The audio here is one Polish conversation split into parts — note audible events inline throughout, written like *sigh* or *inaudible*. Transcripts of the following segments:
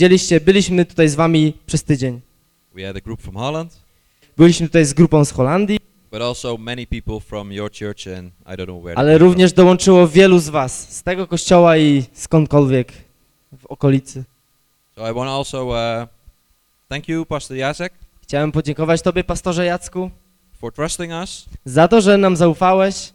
Widzieliście, byliśmy tutaj z wami przez tydzień. We had a group from Holland, Byliśmy tutaj z grupą z Holandii, but also many people from your church and I don't know where. ale również dołączyło wielu z was, z tego kościoła i skądkolwiek w okolicy. So I want also uh, thank you, Pastor Jacek, Chciałem podziękować tobie, pastorze Jacku, for trusting us. za to, że nam zaufałeś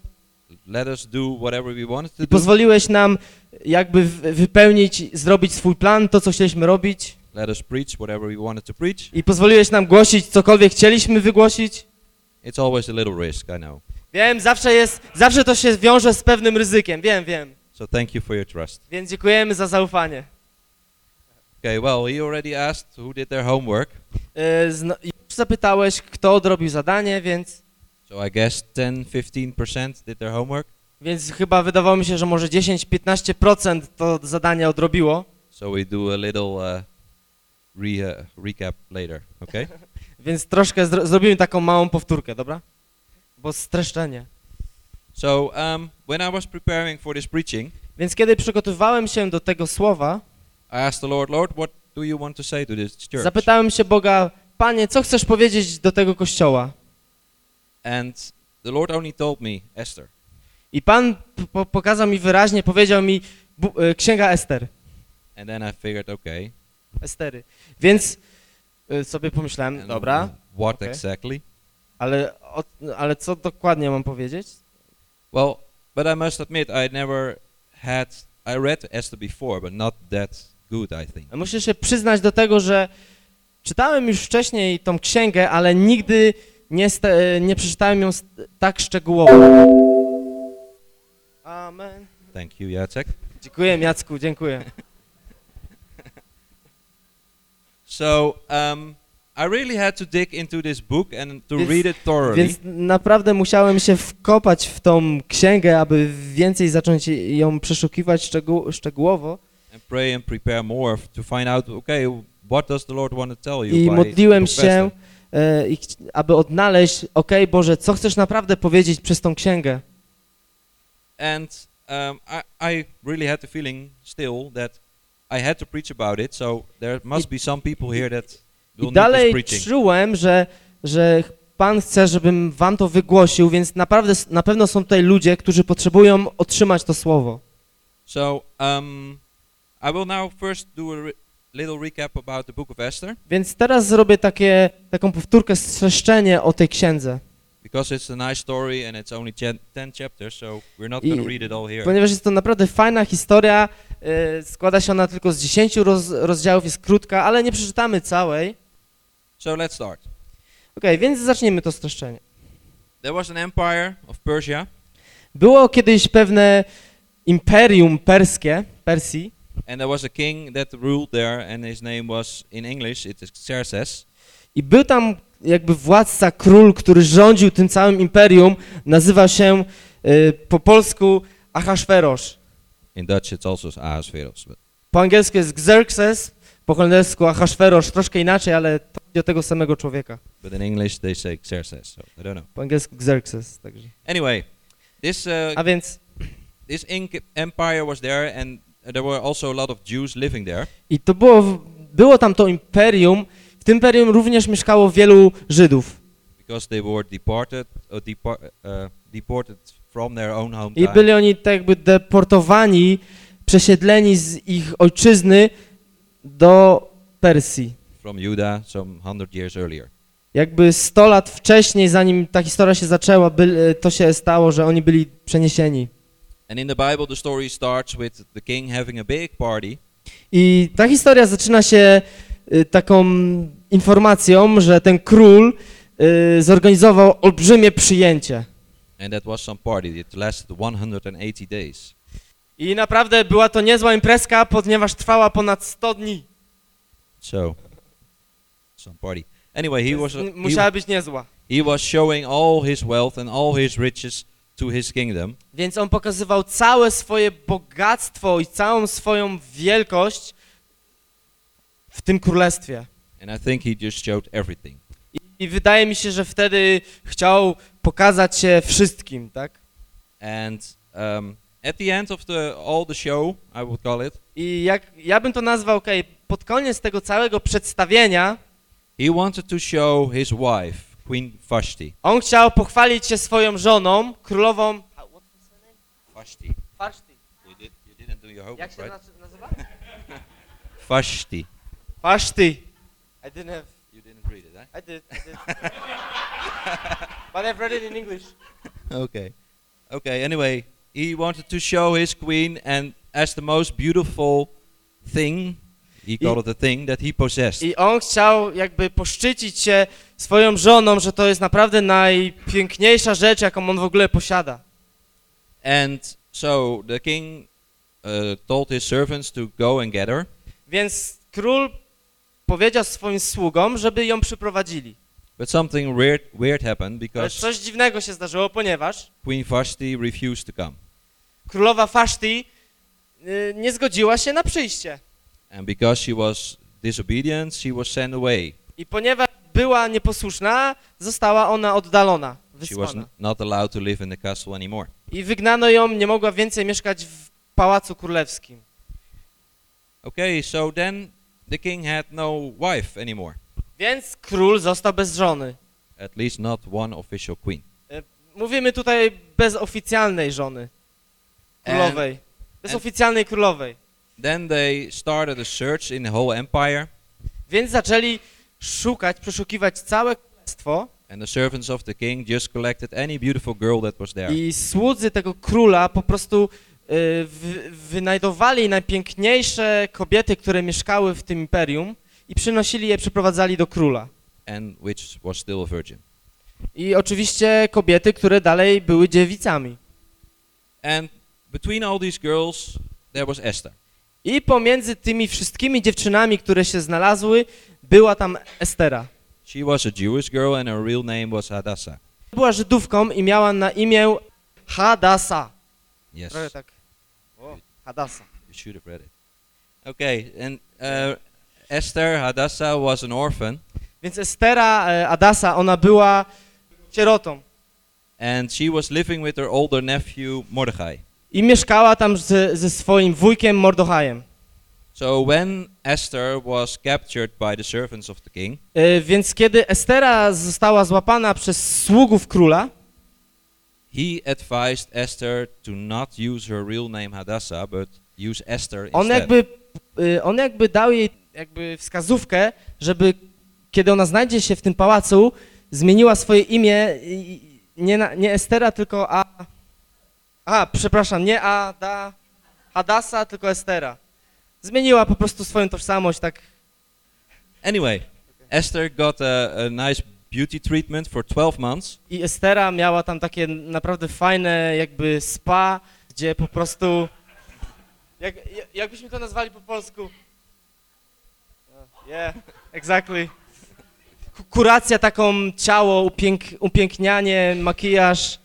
i do. pozwoliłeś nam jakby wypełnić, zrobić swój plan, to co chcieliśmy robić Let us preach whatever we wanted to preach. i pozwoliłeś nam głosić cokolwiek chcieliśmy wygłosić. It's always a little risk, I know. Wiem, zawsze jest, zawsze to się wiąże z pewnym ryzykiem, wiem, wiem. So thank you for your trust. Więc dziękujemy za zaufanie. Okay, well, he already asked who did their homework. Zno- Już zapytałeś, kto odrobił zadanie, więc, So I guess 10-15% did their homework. więc chyba wydawało mi się, że może 10-15% to zadanie odrobiło. So we do a little uh, re, uh, recap later, okay? *laughs* Więc troszkę zro zrobimy taką małą powtórkę, dobra? Bo streszczenie. so um, when I was preparing for this preaching, Więc kiedy przygotowywałem się do tego słowa, I asked the Lord, Lord, what do you want to say to this church? zapytałem się Boga, Panie, co chcesz powiedzieć do tego kościoła? And the Lord only told me, Esther. I Pan po pokazał mi wyraźnie, powiedział mi y, Księga Ester. And then I figured, okay. Estery. Więc y, sobie pomyślałem, and dobra, What okay. exactly? ale, o, ale co dokładnie mam powiedzieć? Well, but I must admit, I never had, I read Esther before, but not that good, I think. Muszę się przyznać do tego, że czytałem już wcześniej tą księgę, ale nigdy nie, sta- nie przeczytałem ją tak szczegółowo. Amen. Thank you, Jacek. Dziękuję, Jacku, dziękuję. *laughs* So, um, I really had to dig into this book and to Więc- read it thoroughly. Więc naprawdę musiałem się wkopać w tą księgę, aby więcej zacząć ją przeszukiwać szczegół, szczegółowo. and pray and prepare more to find out, okay, what does the Lord want to tell you I modliłem się, e, i chci- aby odnaleźć, okej Boże, co chcesz naprawdę powiedzieć przez tą księgę. And um, I, I really had the feeling still that I had to preach about it, so there must be some people here that will I need this dalej czułem, że, że Pan chce, żebym wam to wygłosił, więc naprawdę na pewno są tutaj ludzie, którzy potrzebują otrzymać to słowo. So um, I will now first do a little recap about the book of Esther, Więc teraz zrobię takie, taką powtórkę, streszczenie o tej księdze. because it's a nice story and it's only 10 chapters, so we're not I- going to read it all here. Ponieważ jest to naprawdę fajna historia, e, składa się ona tylko z 10 roz, rozdziałów, jest krótka, ale nie przeczytamy całej. So let's start. Okej, więc zacznijmy to streszczenie. There was an empire of Persia, Było kiedyś pewne imperium perskie, Persji, and there was a king that ruled there, and his name was, in English, it is Xerxes. i był tam jakby władca, król, który rządził tym całym imperium, nazywa się e, po polsku Ahasverosz. In Dutch, it's also Ahasveros. But Po angielsku jest Xerxes, po holendersku Ahasverosz, troszkę inaczej, ale to chodzi o tego samego człowieka. but in English, they say Xerxes, so I don't know. Po angielsku Xerxes, także. Anyway, this uh, A więc this empire was there, and there were also a lot of Jews living there. I to było, było tam to imperium, w tym imperium również mieszkało wielu Żydów. because they were deported uh, uh, deported from their own I byli oni tak jakby deportowani, przesiedleni z ich ojczyzny do Persji. from Judah some hundred years earlier. Jakby 100 lat wcześniej, zanim ta historia się zaczęła, by, to się stało, że oni byli przeniesieni. And in the Bible, the story starts with the king having a big party, I ta historia zaczyna się y, taką informacją, że ten król y, zorganizował olbrzymie przyjęcie. and that was some party. It lasted 180 days. I naprawdę była to niezła imprezka, ponieważ trwała ponad 100 dni. So, some party. Anyway, he was Więc he, musiała być niezła. he was showing all his wealth and all his riches to his kingdom, Więc on pokazywał całe swoje bogactwo i całą swoją wielkość w tym królestwie. and I think he just showed everything. I, I wydaje mi się, że wtedy chciał pokazać się wszystkim, tak? And um, at the end of the all the show, I would call it, I jak ja bym to nazwał, okej, pod koniec tego całego przedstawienia, he wanted to show his wife, Queen Vashti. on chciał pochwalić się swoją żoną, królową... Vashti. Vashti. You, did, you didn't do your Jak homework, się right? nazy- nazywa? *laughs* Vashti. Vashti. I didn't have... You didn't read it, eh? I did, I did. But I've read it in English. Okay. Okay, anyway, he wanted to show his queen and as the most beautiful thing, he called it a thing, that he possessed. I on chciał jakby poszczycić się swoją żoną, że to jest naprawdę najpiękniejsza rzecz, jaką on w ogóle posiada. And so the king uh, told his servants to go and get her. Więc król powiedział swoim sługom, żeby ją przyprowadzili. But something weird, weird happened Ale because coś dziwnego się zdarzyło, ponieważ Queen Vashti refused to come. królowa Faszti y, nie zgodziła się na przyjście. And because she was disobedient, she was sent away. I ponieważ była nieposłuszna, została ona oddalona, wysłana. I wygnano ją, nie mogła więcej mieszkać w pałacu królewskim. Okay, so then the king had no wife anymore. Więc król został bez żony. At least not one official queen. Mówimy tutaj bez oficjalnej żony królowej. Bez and- oficjalnej królowej. Then they started a search in the whole empire, Więc zaczęli szukać, przeszukiwać całe królestwo and the servants of the king just collected any beautiful girl that was there. i słudzy tego króla po prostu y, wy, wynajdowali najpiękniejsze kobiety, które mieszkały w tym imperium i przynosili je, przyprowadzali do króla. and which was still a virgin. I oczywiście kobiety, które dalej były dziewicami. And between all these girls, there was Esther. I pomiędzy tymi wszystkimi dziewczynami, które się znalazły, była tam Estera. She was a Jewish girl, and her real name was Hadassah. Była Żydówką i miała na imię Hadasa. Yes, Trochę tak. O, Hadasa. you should have read it. Okay, and uh, Esther Hadassah was an orphan, Więc Estera e, Adasa, ona była sierotą. and she was living with her older nephew Mordechai. I mieszkała tam ze, ze swoim wujkiem Mordochajem. So when Esther was captured by the servants of the king, E, Więc kiedy Estera została złapana przez sługów króla, he advised Esther to not use her real name Hadassah, but use Esther on instead. jakby, e, on jakby dał jej jakby wskazówkę, żeby kiedy ona znajdzie się w tym pałacu, zmieniła swoje imię i- nie, na, nie Estera, tylko A... A, przepraszam, nie Ada, Hadasa, tylko Estera. Zmieniła po prostu swoją tożsamość, tak Anyway, Esther got a, a nice beauty treatment for 12 months. I Estera miała tam takie naprawdę fajne jakby spa, gdzie po prostu... Jak, ja- jakbyśmy to nazwali po polsku? Yeah, exactly. Ku- Kuracja taką ciało, upięk, upięknianie, makijaż.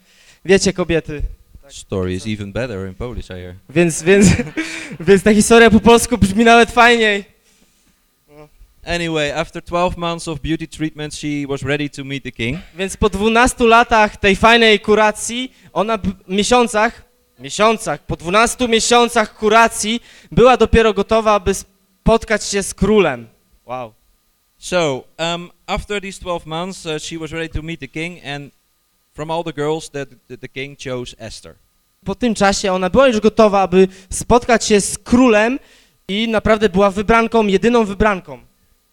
Wiecie kobiety. Tak. Story is even better in Polish, I hear. Więc, więc, *laughs* więc ta historia po polsku brzmi nawet fajniej. Anyway, after 12 months of beauty treatment, she was ready to meet the king. Więc po 12 latach tej fajnej kuracji, ona miesiącach, miesiącach, po 12 miesiącach kuracji była dopiero gotowa, aby spotkać się z królem. Wow. So, um, after these 12 months, uh, she was ready to meet the king, and from all the girls, that the, the king chose Esther. Po tym czasie ona była już gotowa, aby spotkać się z królem i naprawdę była wybranką, jedyną wybranką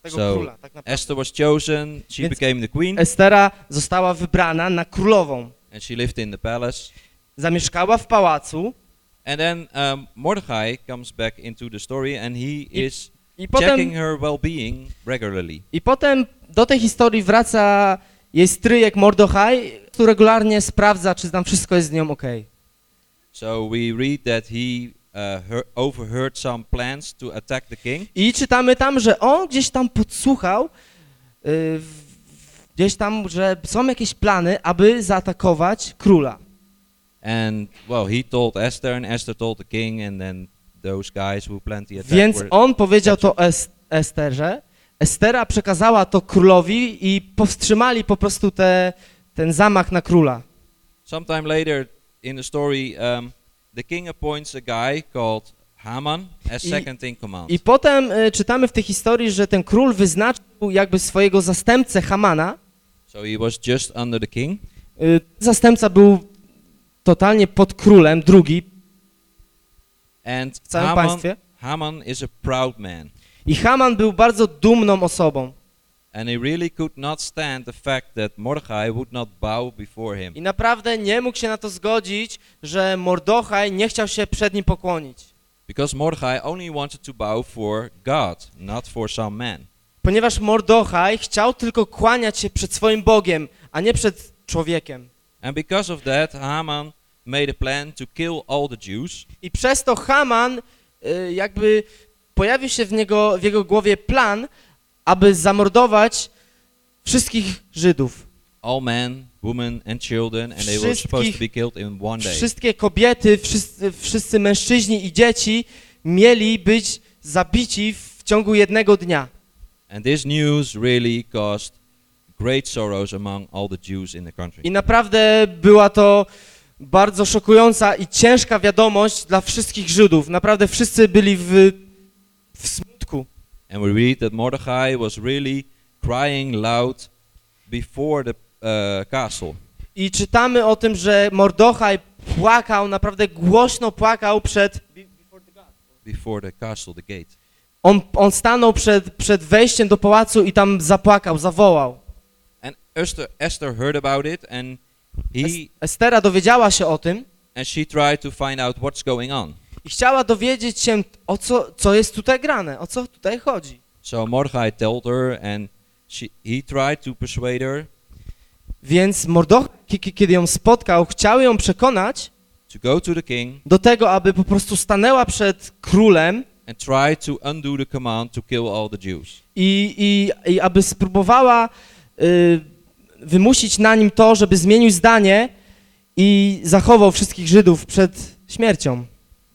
tego So, króla. Tak. Esther was chosen, she Więc- became the queen, Estera została wybrana na królową. and she lived in the palace. Zamieszkała w pałacu And then um, Mordechai comes back into the story, and he is i potem checking her well-being regularly. I potem do tej historii wraca jej stryjek Mordochaj, który regularnie sprawdza, czy tam wszystko jest z nią ok. So we read that he uh, hear, overheard some plans to attack the king, I czytamy tam, że on gdzieś tam podsłuchał, y, gdzieś tam, że są jakieś plany, aby zaatakować króla. and well, he told Esther, and Esther told the king, and then those guys who planned the attack Więc on powiedział to es Esterze, Estera przekazała to królowi i powstrzymali po prostu te, ten zamach na króla. Sometime later in the story, um, the king appoints a guy called Haman as I- second in command. I potem y, czytamy w tej historii, że ten król wyznaczył jakby swojego zastępcę Hamana. so he was just under the king, Y, Zastępca był totalnie pod królem, drugi and w całym Haman, państwie. Haman is a proud man, I Haman był bardzo dumną osobą. And he really could not stand the fact that Mordechai would not bow before him. I naprawdę nie mógł się na to zgodzić, że Mordochaj nie chciał się przed nim pokłonić. Because Mordechai only wanted to bow for God, not for some man. Ponieważ Mordochaj chciał tylko kłaniać się przed swoim Bogiem, a nie przed człowiekiem. And because of that, Haman made a plan to kill all the Jews, I przez to Haman y, jakby pojawił się w, niego, w jego głowie plan, aby zamordować wszystkich Żydów. all men, women, and children, and they were supposed to be killed in one day. Wszystkie kobiety, wszyscy, wszyscy mężczyźni i dzieci mieli być zabici w ciągu jednego dnia. And this news really caused great sorrows among all the Jews in the country. I naprawdę była to bardzo szokująca i ciężka wiadomość dla wszystkich Żydów. Naprawdę wszyscy byli w, w smutku. And we read that Mordechai was really crying loud before the uh, castle. I czytamy o tym, że Mordochaj płakał, naprawdę głośno płakał przed... Before the castle, the gate. On, on stanął przed, przed wejściem do pałacu i tam zapłakał, zawołał. And Esther, Esther heard about it, and he Es- Estera dowiedziała się o tym and she tried to find out what's going on. I chciała dowiedzieć się, o co, co jest tutaj grane, o co tutaj chodzi. So Mordechai told her, and she, he tried to persuade her Więc Mordochaj, ki- ki- kiedy ją spotkał, chciał ją przekonać to go to the king do tego, aby po prostu stanęła przed królem and try to undo the command to kill all the Jews. i, i, i aby spróbowała y, wymusić na nim to, żeby zmienił zdanie i zachował wszystkich Żydów przed śmiercią.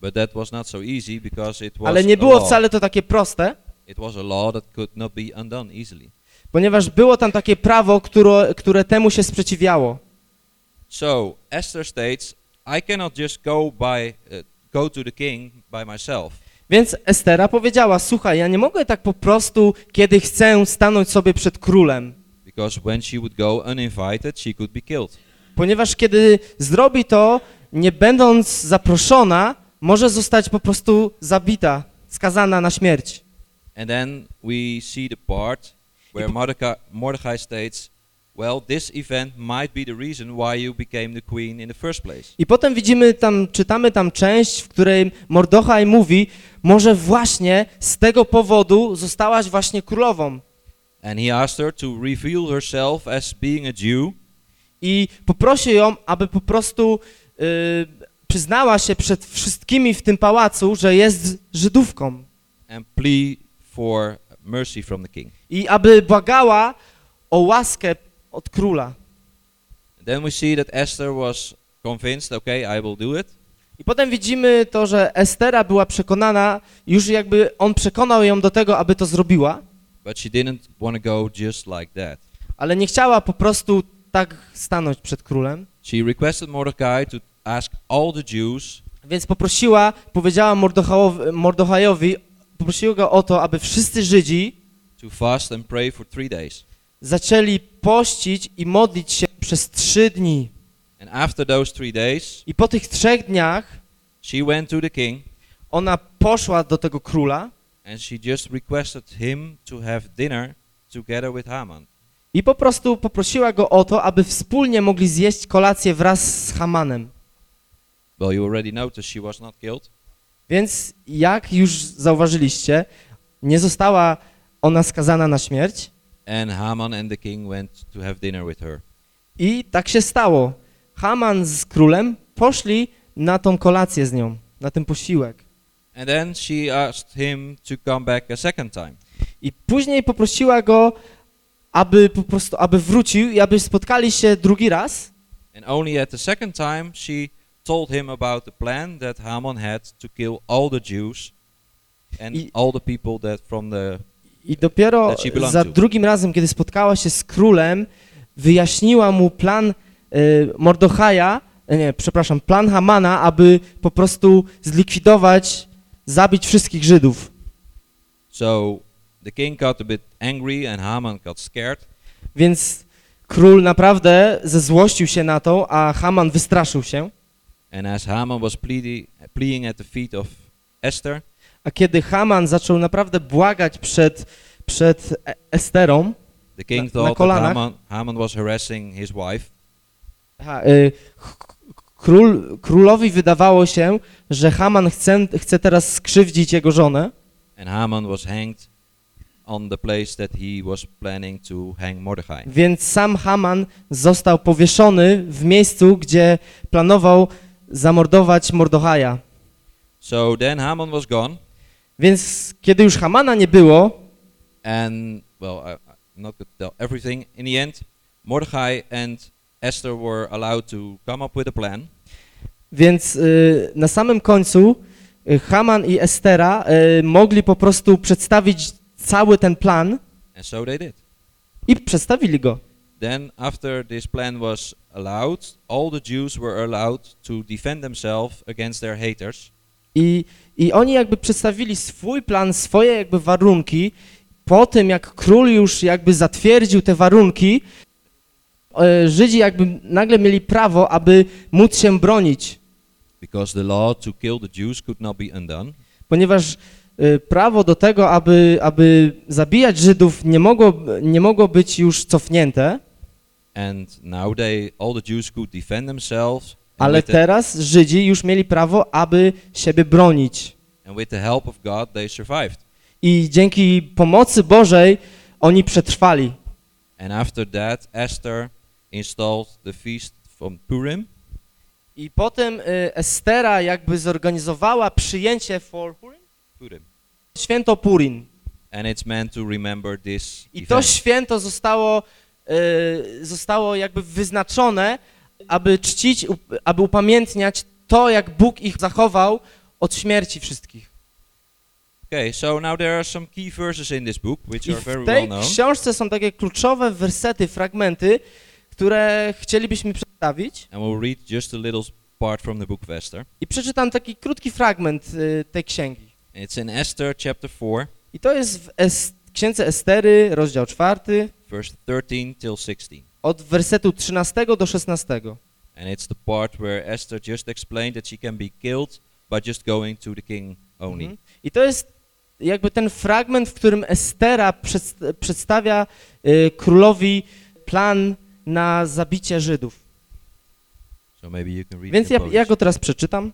But that was not so easy because it was Ale nie było wcale to takie proste, It was a law that could not be undone easily. ponieważ było tam takie prawo, które, które temu się sprzeciwiało. So Esther states, I cannot just go by uh, go to the king by myself. Więc Estera powiedziała, słuchaj, ja nie mogę tak po prostu, kiedy chcę, stanąć sobie przed królem, Because when she would go uninvited, she could be killed. ponieważ kiedy zrobi to, nie będąc zaproszona, może zostać po prostu zabita, skazana na śmierć. And then we see the part where Mordecai, Mordecai states, well, this event might be the reason why you became the queen in the first place. I potem widzimy tam, czytamy tam część, w której Mordochaj mówi, może właśnie z tego powodu zostałaś właśnie królową. And he asked her to reveal herself as being a Jew I poprosił ją, aby po prostu y, przyznała się przed wszystkimi w tym pałacu, że jest Żydówką. I aby błagała o łaskę od króla. Then we see that Esther was convinced, okay, I will do it. I potem widzimy to, że Estera była przekonana, już jakby on przekonał ją do tego, aby to zrobiła, But she didn't want to go just like that. ale nie chciała po prostu tak stanąć przed królem. She requested Mordecai to ask all the Jews Więc poprosiła, powiedziała Mordochajowi, poprosiła go o to, aby wszyscy Żydzi to fast and pray for three days. zaczęli pościć i modlić się przez trzy dni. And after those three days, I po tych trzech dniach she went to the king ona poszła do tego króla and she just requested him to have dinner together with Haman. i po prostu poprosiła go o to, aby wspólnie mogli zjeść kolację wraz z Hamanem. Well, you already noticed she was not killed. Więc jak już zauważyliście, nie została ona skazana na śmierć And Haman and the king went to have dinner with her. i tak się stało. Haman z królem poszli na tą kolację z nią, na ten posiłek. And then she asked him to come back a second time. I później poprosiła go, aby po prostu, aby wrócił i aby spotkali się drugi raz. And only at the second time she told him about the plan that Haman had to kill all the Jews and I- all the people that from the I dopiero za drugim razem, kiedy spotkała się z królem, wyjaśniła mu plan y, Mordochaja, e, nie, przepraszam, plan Hamana, aby po prostu zlikwidować, zabić wszystkich Żydów. So the king got a bit angry and Haman got scared. Więc król naprawdę zezłościł się na to, a Haman wystraszył się. And as Haman was pleading, pleading at the feet of Esther, A kiedy Haman zaczął naprawdę błagać przed, przed E- Esterą, the king Na- na thought that kolanach. Haman, Haman was harassing his wife. aha, y, k- król, królowi wydawało się, że Haman chce, chce teraz skrzywdzić jego żonę, And Haman was hanged on the place that he was planning to hang Mordecai. więc sam Haman został powieszony w miejscu, gdzie planował zamordować Mordochaja. So then Haman was gone, Więc kiedy już Hamana nie było, and well, I, I'm not going to tell everything. In the end, Mordecai and Esther were allowed to come up with a plan. Więc y, na samym końcu y, Haman i Estera y, mogli po prostu przedstawić cały ten plan And so they did. i przedstawili go. Then, after this plan was allowed, all the Jews were allowed to defend themselves against their haters. I, I oni jakby przedstawili swój plan, swoje jakby warunki. Po tym, jak król już jakby zatwierdził te warunki, e, Żydzi jakby nagle mieli prawo, aby móc się bronić, Because the law to kill the Jews could not be undone. ponieważ e, prawo do tego, aby, aby zabijać Żydów nie mogło, nie mogło być już cofnięte, And now they, all the Jews could defend themselves. Ale teraz Żydzi już mieli prawo, aby siebie bronić. and with the help of God, they survived. I dzięki pomocy Bożej oni przetrwali. And after that, Esther installed the feast from Purim. I potem y, Estera jakby zorganizowała przyjęcie for Purim? Purim. święto Purim. And it's meant to remember this I to event. święto zostało, zostało jakby wyznaczone, aby czcić, aby upamiętniać to, jak Bóg ich zachował od śmierci wszystkich. Okay, so now there are some key verses in this book, which I are very w well tej known. książce są takie kluczowe wersety, fragmenty, które chcielibyśmy przedstawić. And we'll read just a little part from the book of Esther. I przeczytam taki krótki fragment y, tej księgi. It's in Esther chapter 4, I to jest w es księdze Estery, rozdział 4, verse 13 till 16. od wersetu 13 do 16. And it's the part where Esther just explained that she can be killed by just going to the king only. Mhm. I to jest jakby ten fragment, w którym Estera przed, przedstawia y, królowi plan na zabicie Żydów. So Więc ja, ja go teraz przeczytam.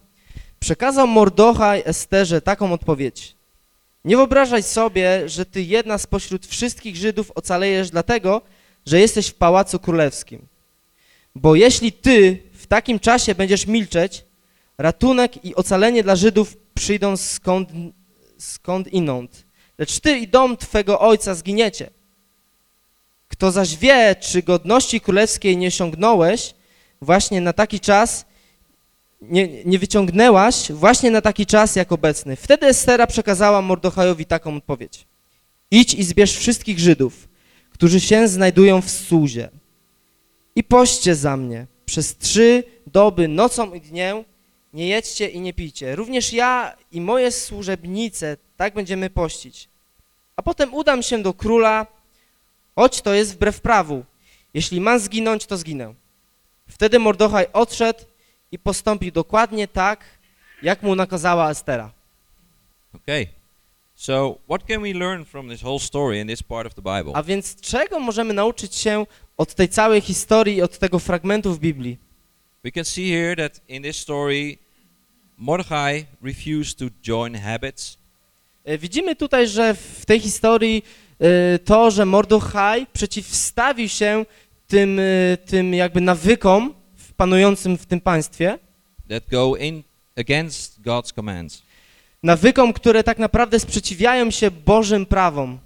Przekazał Mordochaj Esterze taką odpowiedź. Nie wyobrażaj sobie, że ty jedna spośród wszystkich Żydów ocalejesz dlatego, że jesteś w pałacu królewskim. Bo jeśli ty w takim czasie będziesz milczeć, ratunek i ocalenie dla Żydów przyjdą skąd, skąd inąd. Lecz ty i dom twego ojca zginiecie. Kto zaś wie, czy godności królewskiej nie osiągnąłeś, właśnie na taki czas nie, nie wyciągnęłaś właśnie na taki czas jak obecny. Wtedy Estera przekazała Mordochajowi taką odpowiedź. Idź i zbierz wszystkich Żydów, którzy się znajdują w Suzie i poście za mnie. Przez trzy doby, nocą i dniem, nie jedźcie i nie pijcie. Również ja i moje służebnice tak będziemy pościć. A potem udam się do króla, choć to jest wbrew prawu. Jeśli mam zginąć, to zginę. Wtedy Mordochaj odszedł i postąpił dokładnie tak, jak mu nakazała Estera. Okay. So what can we learn from this whole story in this part of the Bible? A więc czego możemy nauczyć się od tej całej historii, od tego fragmentu w Biblii? We can see here that in this story, Mordecai refused to join habits E, Widzimy tutaj, że w tej historii e, to, że Mordochaj przeciwstawił się tym, e, tym jakby nawykom panującym w tym państwie, that go in against God's commands. nawykom, które tak naprawdę sprzeciwiają się Bożym prawom.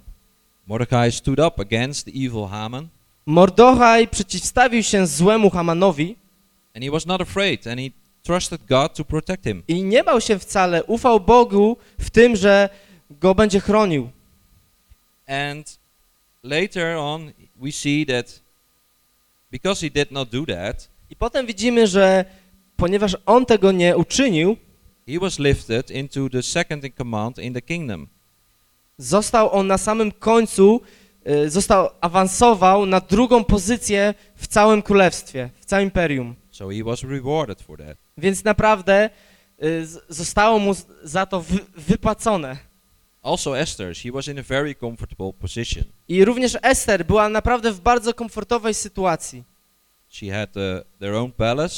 Mordecai stood up against the evil Haman, Mordochaj przeciwstawił się złemu Hamanowi and he was not afraid, and he trusted God to protect him. i nie bał się wcale, ufał Bogu w tym, że go będzie chronił. And later on, we see that because he did not do that, I potem widzimy, że ponieważ on tego nie uczynił, he was lifted into the second in command in the kingdom. został on na samym końcu, y, został, awansował na drugą pozycję w całym królestwie, w całym imperium. So he was rewarded for that. Więc naprawdę y, zostało mu za to wy, wypłacone. Also Esther, she was in a very comfortable position. I również Ester była naprawdę w bardzo komfortowej sytuacji. She had uh, their own palace,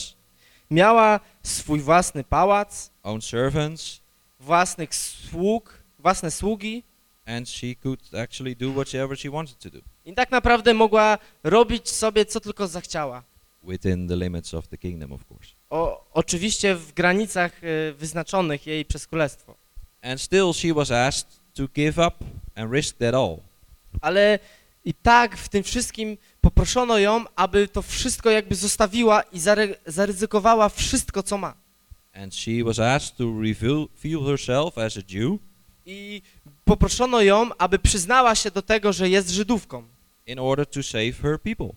Miała swój własny pałac, own servants, własnych sług, własne sługi and she could actually do whatever she wanted to do i tak naprawdę mogła robić sobie co tylko zachciała. within the limits of the kingdom, of course. O, oczywiście w granicach y, wyznaczonych jej przez królestwo. And still she was asked to give up and risk that all. Ale i tak w tym wszystkim poproszono ją, aby to wszystko jakby zostawiła i zary- zaryzykowała wszystko, co ma. And she was asked to reveal herself as a Jew I poproszono ją, aby przyznała się do tego, że jest Żydówką, in order to save her people.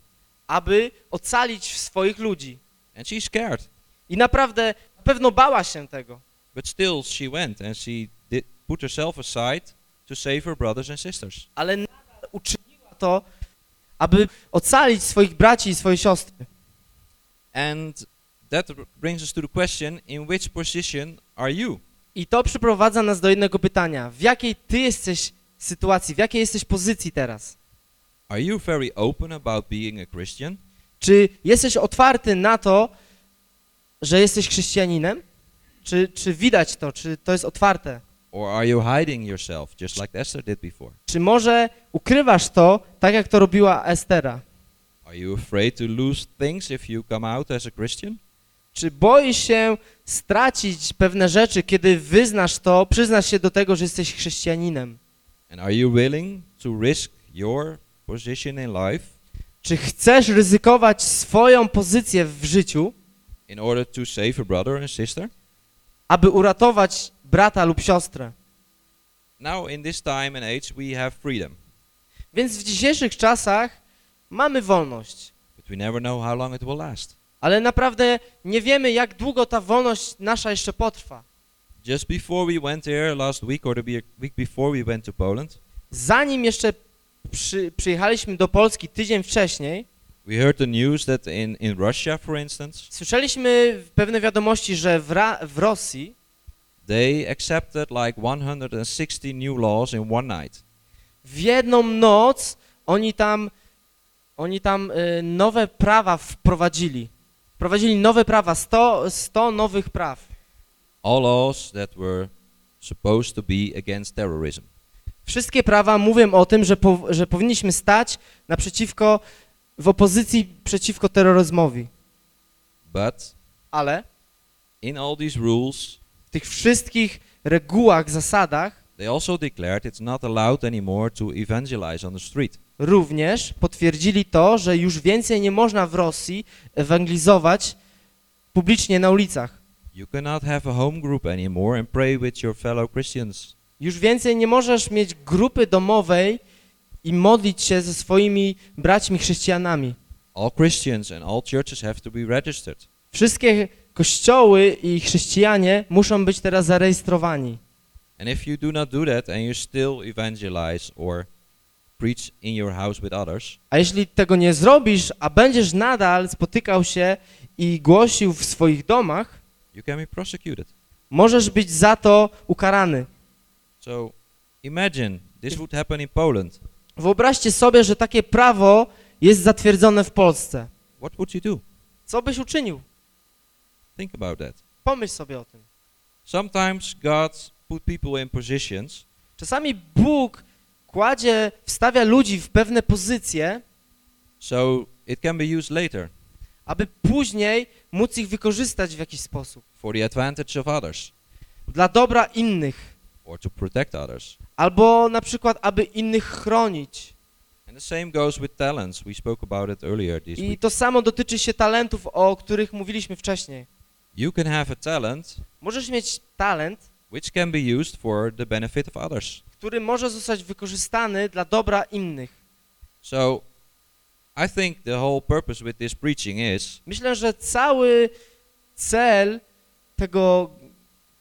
aby ocalić swoich ludzi. And she's scared. I naprawdę na pewno bała się tego. But still she went and she did put herself aside to save her brothers and sisters. ale nadal uczyniła to, aby ocalić swoich braci i swoje siostry. And that brings us to the question, in which position are you? I to przyprowadza nas do jednego pytania. W jakiej ty jesteś sytuacji, w jakiej jesteś pozycji teraz? Are you very open about being a Christian? Czy jesteś otwarty na to, że jesteś chrześcijaninem? Czy, czy widać to, czy to jest otwarte? Or are you hiding yourself, just like Esther did before? Czy może ukrywasz to, tak jak to robiła Estera? Are you afraid to lose things if you come out as a Christian? Czy boisz się stracić pewne rzeczy, kiedy wyznasz to, przyznasz się do tego, że jesteś chrześcijaninem? And are you willing to risk your position in life Czy chcesz ryzykować swoją pozycję w życiu, in order to save a brother and sister? aby uratować brata lub siostrę? Now, in this time and age, we have freedom, Więc w dzisiejszych czasach mamy wolność, but we never know how long it will last. ale naprawdę nie wiemy, jak długo ta wolność nasza jeszcze potrwa. Just before we went last week, or the week before we went to Poland, Zanim jeszcze przy, przyjechaliśmy do Polski tydzień wcześniej, we heard the news that in, in Russia, for instance, słyszeliśmy pewne wiadomości, że w, Ra w Rosji they accepted like 160 new laws in one night. w jedną noc oni tam, oni tam y, nowe prawa wprowadzili. Wprowadzili nowe prawa, 100, 100 nowych praw. All laws that were supposed to be against terrorism. Wszystkie prawa mówią o tym, że, po, że powinniśmy stać naprzeciwko, w opozycji przeciwko terroryzmowi. But Ale in all these rules, tych wszystkich regułach, zasadach they also declared it's not allowed anymore to evangelize on the street. również potwierdzili to, że już więcej nie można w Rosji ewangelizować publicznie na ulicach. You cannot have a home group anymore and pray with your fellow Christians. Już więcej nie możesz mieć grupy domowej i modlić się ze swoimi braćmi chrześcijanami. All Christians and all churches have to be registered. Wszystkie kościoły i chrześcijanie muszą być teraz zarejestrowani. And if you do not do that and you still evangelize or preach in your house with others, A jeśli tego nie zrobisz, a będziesz nadal spotykał się i głosił w swoich domach, you can be prosecuted. możesz być za to ukarany. So imagine this would happen in Poland. Wyobraźcie sobie, że takie prawo jest zatwierdzone w Polsce. What would you do? Co byś uczynił? Think about that. Pomyśl sobie o tym. Sometimes God put people in positions Czasami Bóg kładzie, wstawia ludzi w pewne pozycje, so it can be used later aby później móc ich wykorzystać w jakiś sposób. for the advantage of others Dla dobra innych. or to protect others. Albo na przykład, aby innych chronić. And the same goes with talents. We spoke about it earlier this I week. to samo dotyczy się talentów, o których mówiliśmy wcześniej. You can have a talent Możesz mieć talent, which can be used for the benefit of others. który może zostać wykorzystany dla dobra innych. So I think the whole purpose with this preaching is Myślę, że cały, cel tego,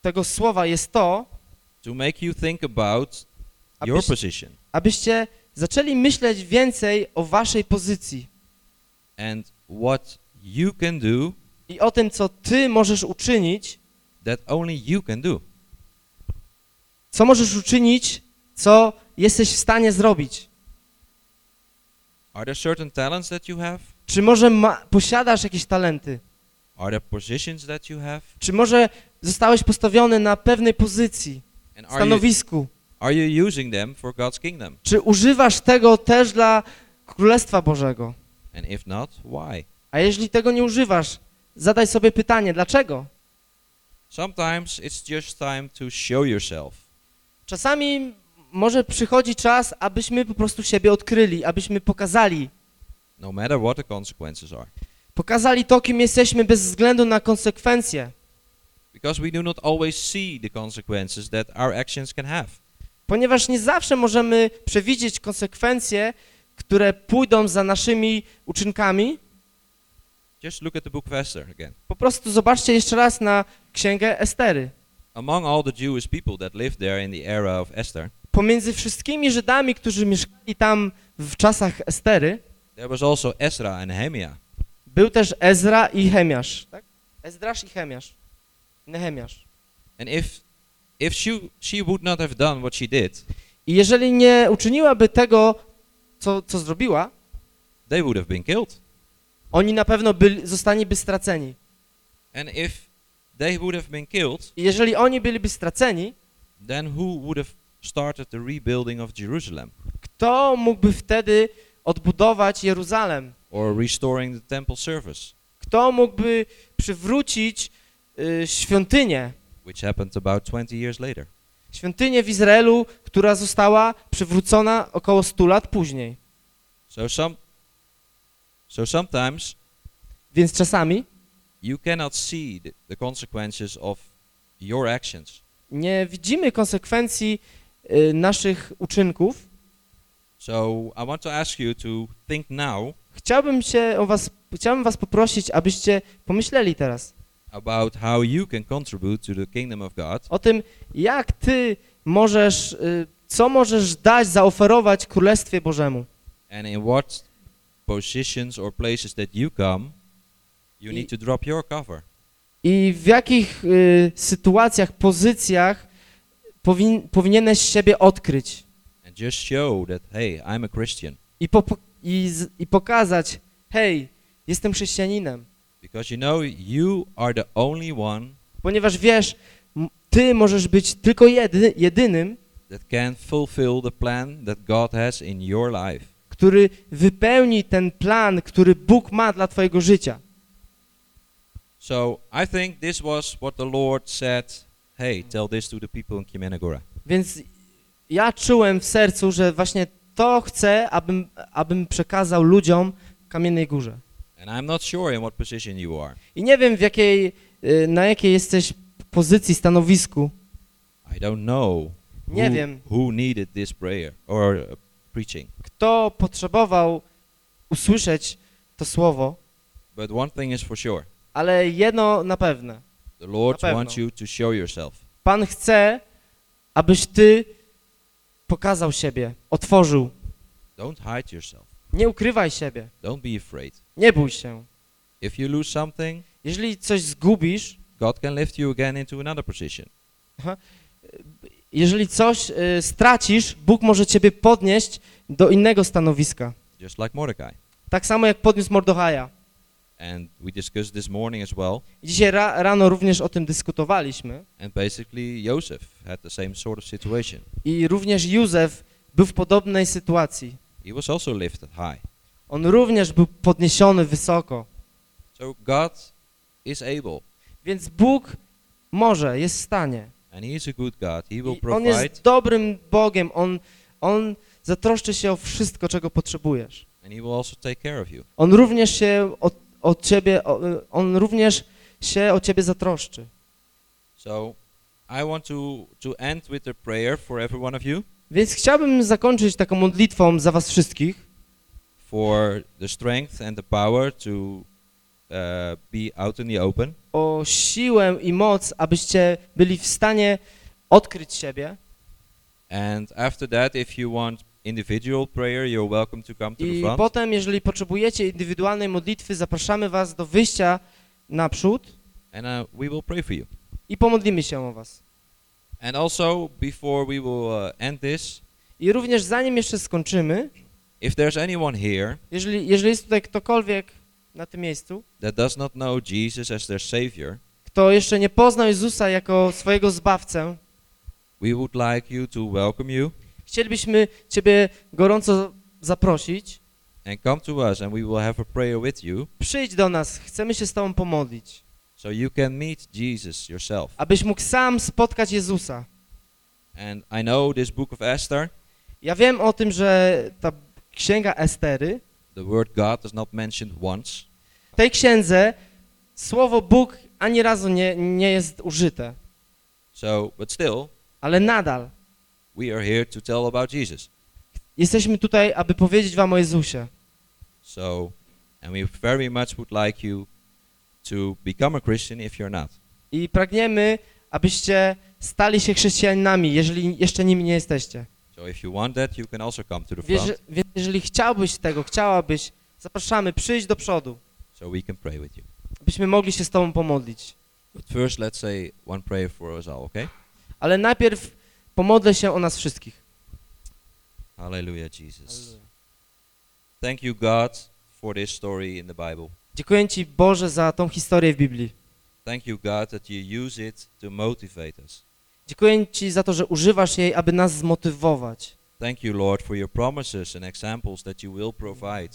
tego słowa jest to, to make you think about your abyś, position abyście zaczęli myśleć więcej o waszej pozycji and what you can do i o tym, co ty możesz uczynić, that only you can do. co możesz uczynić, co jesteś w stanie zrobić. Are there certain talents that you have? Czy może posiadasz jakieś talenty? Are there positions that you have? Czy może zostałeś postawiony na pewnej pozycji, And are you, stanowisku? are you using them for God's kingdom? Czy używasz tego też dla Królestwa Bożego? And if not, why? A jeżeli tego nie używasz, zadaj sobie pytanie, dlaczego? Sometimes it's just time to show yourself. Czasami może przychodzi czas, abyśmy po prostu siebie odkryli, abyśmy pokazali, no matter what the consequences are. pokazali to, kim jesteśmy bez względu na konsekwencje. Because we do not always see the consequences that our actions can have. Ponieważ nie zawsze możemy przewidzieć konsekwencje, które pójdą za naszymi uczynkami. Just look at the book of Esther again. Po prostu zobaczcie jeszcze raz na księgę Estery. Among all the Jewish people that lived there in the era of Esther, Pomiędzy wszystkimi Żydami, którzy mieszkali tam w czasach Estery, there was also Ezra and Nehemiah. był też Ezra i Chemiasz. Tak? Ezdrasz i Chemiasz. Nehemiasz. And if if she she would not have done what she did, I jeżeli nie uczyniłaby tego, co, co zrobiła, they would have been killed. Oni na pewno byli, zostaniby straceni. And if they would have been killed, I jeżeli oni byliby straceni, then who would have started the rebuilding of Jerusalem kto mógłby wtedy odbudować Jeruzalem? or restoring the temple service, Kto mógłby przywrócić y, świątynię? which happened about 20 years later? Świątynię w Izraelu, która została przywrócona około 100 lat później. So some so sometimes Więc czasami you cannot see the, the consequences of your actions. nie widzimy konsekwencji y, naszych uczynków. So I want to ask you to think now Chciałbym się o was, chciałbym was poprosić, abyście pomyśleli teraz about how you can contribute to the kingdom of God o tym, jak ty możesz, y, co możesz dać, zaoferować Królestwie Bożemu. and in what positions or places that you come, you I- need to drop your cover. I w jakich y, sytuacjach, pozycjach powin, powinieneś siebie odkryć and just show that hey i'm a christian i, po, i, z, i pokazać, hej, jestem chrześcijaninem. because you know you are the only one Ponieważ wiesz, ty możesz być tylko jedy, jedynym, that can fulfill the plan that god has in your life który wypełni ten plan, który Bóg ma dla twojego życia. so i think this was what the lord said hey tell this to the people in kimenagora Więc ja czułem w sercu, że właśnie to chcę, abym, abym przekazał ludziom w Kamiennej Górze. and i'm not sure in what position you are I nie wiem, w jakiej, y, na jakiej jesteś pozycji, stanowisku. i don't know Nie who, wiem, who needed this prayer or preaching kto potrzebował usłyszeć to słowo, but one thing is for sure ale jedno na pewne. the lord pewno. wants you to show yourself Pan chce, abyś ty pokazał siebie, otworzył. don't hide yourself Nie ukrywaj siebie, don't be afraid nie bój się. if you lose something Jeżeli coś zgubisz, God can lift you again into another position. Jeżeli coś y, stracisz, Bóg może ciebie podnieść do innego stanowiska. Just like Mordecai. Tak samo jak podniósł Mordechaja. And we discussed this morning as well. I Dzisiaj ra rano również o tym dyskutowaliśmy. And basically, Joseph had the same sort of situation. I również Józef był w podobnej sytuacji. He was also lifted high. On również był podniesiony wysoko. So God is able, Więc Bóg może, jest w stanie. And He is a good God. He will I on jest dobrym Bogiem. On, on zatroszczy się o wszystko, czego potrzebujesz. and He will also take care of you. On również się o, o ciebie, o, on również się o ciebie zatroszczy. So I want to, to end with a prayer for every one of you Więc chciałbym zakończyć taką modlitwą za was wszystkich, for the strength and the power to be out in the open. o siłę i moc, abyście byli w stanie odkryć siebie. And after that, if you want individual prayer, you're welcome to come to the I front. potem, jeżeli potrzebujecie indywidualnej modlitwy, zapraszamy was do wyjścia naprzód And uh, we will pray for you. i pomodlimy się o was. And also, before we will uh, end this, I również zanim jeszcze skończymy, if there's anyone here jeżeli, jeżeli jest tutaj ktokolwiek na tym miejscu, that does not know Jesus as their Savior, kto jeszcze nie poznał Jezusa jako swojego Zbawcę, we would like you to welcome you chcielibyśmy Ciebie gorąco zaprosić. and come to us, and we will have a prayer with you Przyjdź do nas, chcemy się z Tobą pomodlić, so you can meet Jesus yourself. abyś mógł sam spotkać Jezusa. And I know this book of Esther, Ja wiem o tym, że ta księga Estery, the word God is not mentioned once, w tej księdze słowo Bóg ani razu nie, nie jest użyte, so, but still, ale nadal we are here to tell about Jesus. jesteśmy tutaj, aby powiedzieć Wam o Jezusie. So, and we very much would like you to become a Christian if you're not. I pragniemy, abyście stali się chrześcijanami, jeżeli jeszcze nimi nie jesteście. So if you want that, you can also come to the front więc jeżeli chciałbyś tego, chciałabyś, zapraszamy, przyjdź do przodu, so we can pray with you. abyśmy mogli się z Tobą pomodlić. But first, let's say one prayer for us all, okay? Ale najpierw pomodlę się o nas wszystkich. Hallelujah, Jesus. Thank you, God, for this story in the Bible. Dziękuję Ci, Boże, za tą historię w Biblii. Thank you, God, that you use it to motivate us. Dziękuję Ci za to, że używasz jej, aby nas zmotywować. Thank you, Lord, for your promises and examples that you will provide.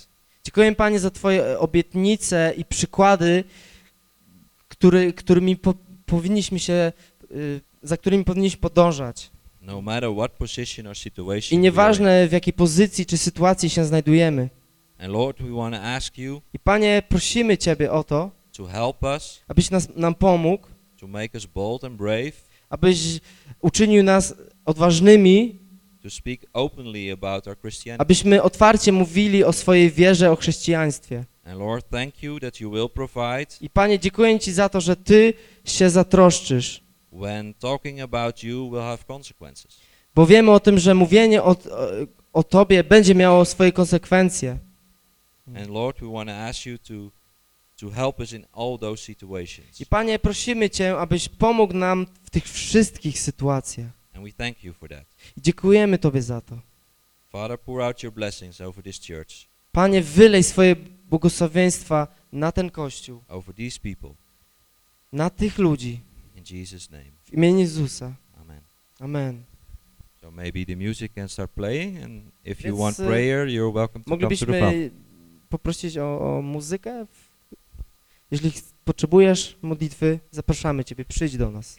Dziękuję Panie za Twoje obietnice i przykłady, który, którymi po, powinniśmy się, y, za którymi powinniśmy podążać. No matter what position or situation. I we are in. nieważne w jakiej pozycji czy sytuacji się znajdujemy. And Lord, we want to ask you I Panie, prosimy Ciebie o to, to help us, abyś nas, nam pomógł, to make us bold and brave, abyś uczynił nas odważnymi, abyśmy otwarcie mówili o swojej wierze, o chrześcijaństwie. I Panie, dziękuję Ci za to, że Ty się zatroszczysz, bo wiemy o tym, że mówienie o, o, o Tobie będzie miało swoje konsekwencje. And Lord, we want to ask you to to help us in all those situations. I Panie, prosimy Cię, abyś pomógł nam w tych wszystkich sytuacjach. And we thank you for that. I dziękujemy Tobie za to. Father, pour out your blessings over this church, Panie, wylej swoje błogosławieństwa na ten Kościół, over these people. na tych ludzi, In Jesus' name. w imieniu Jezusa. Amen. Amen. So maybe the music can start playing and if you Więc, want e, prayer, you're welcome to come to the front. Moglibyśmy poprosić o, o muzykę? Jeśli potrzebujesz modlitwy, zapraszamy Ciebie, przyjdź do nas.